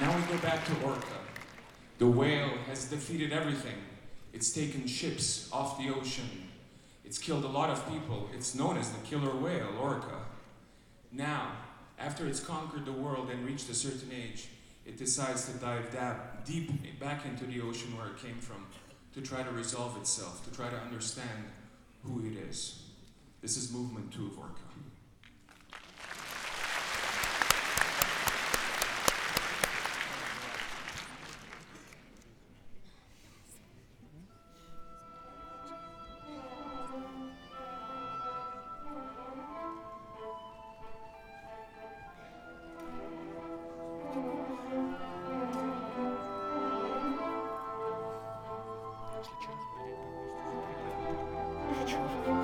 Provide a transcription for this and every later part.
Now we go back to Orca. The whale has defeated everything. It's taken ships off the ocean. It's killed a lot of people. It's known as the killer whale, Orca. Now, after it's conquered the world and reached a certain age, it decides to dive deep back into the ocean where it came from to try to resolve itself, to try to understand who it is. This is movement two of Orca. Если через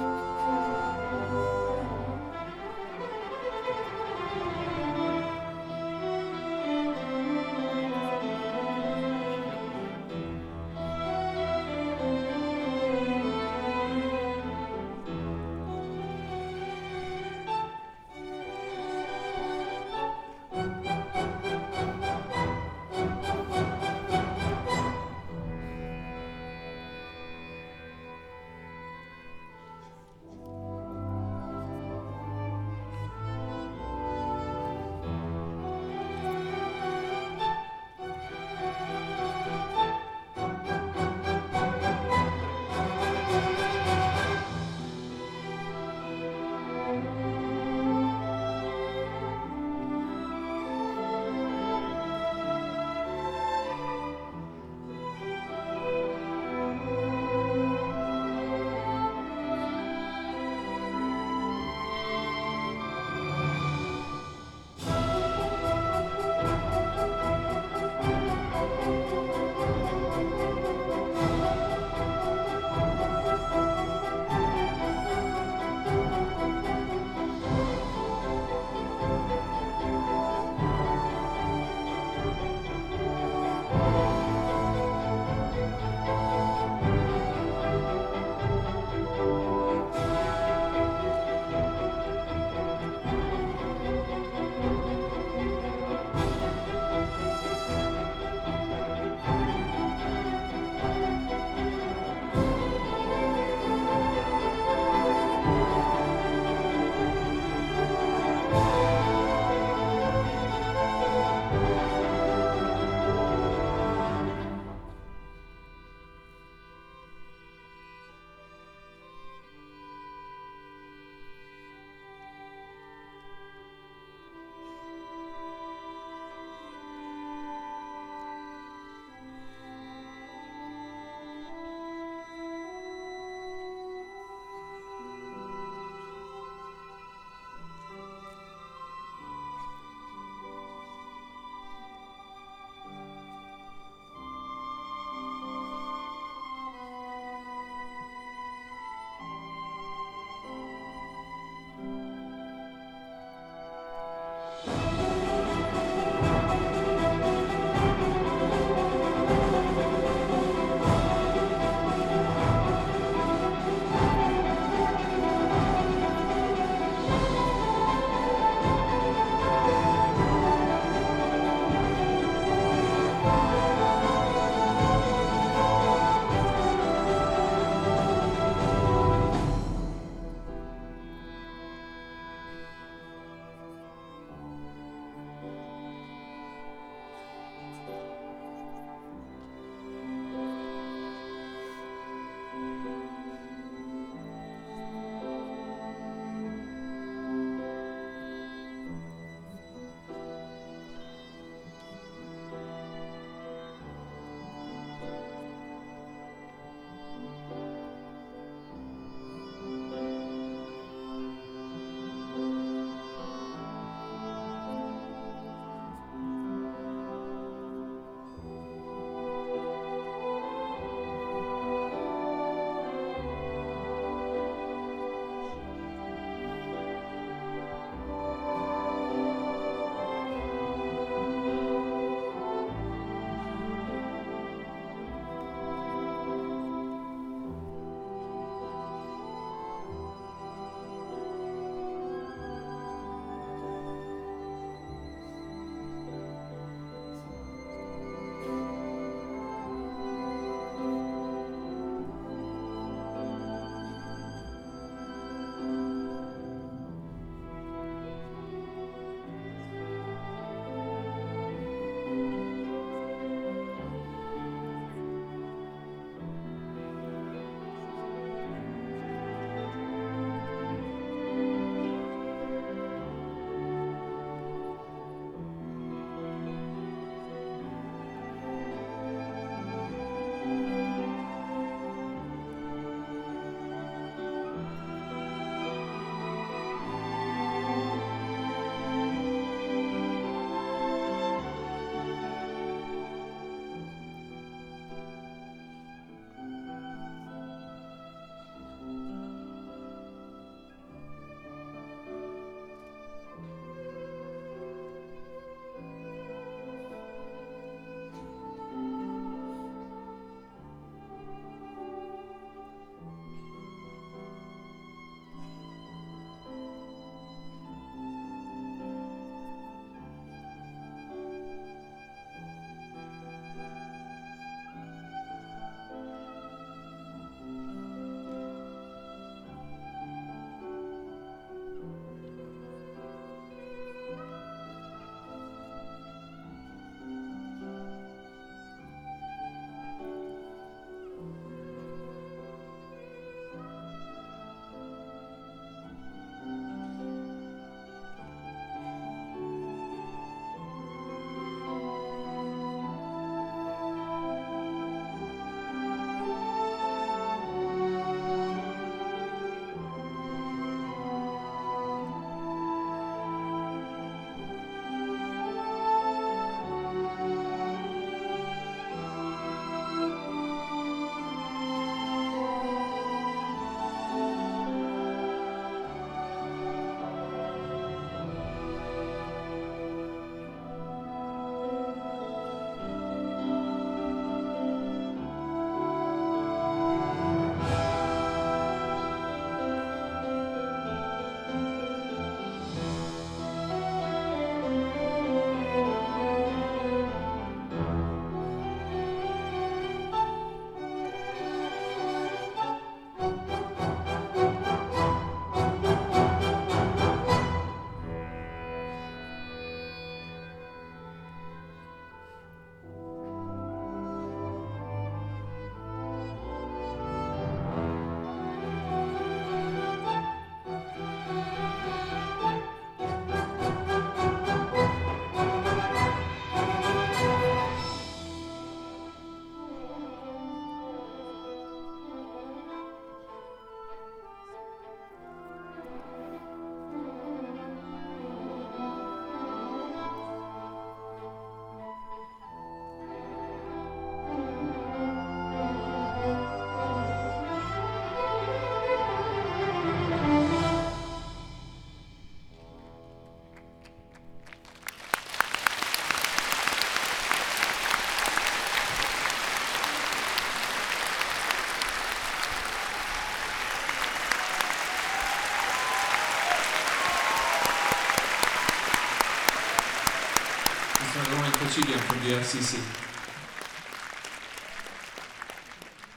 Merci bien from the FCC.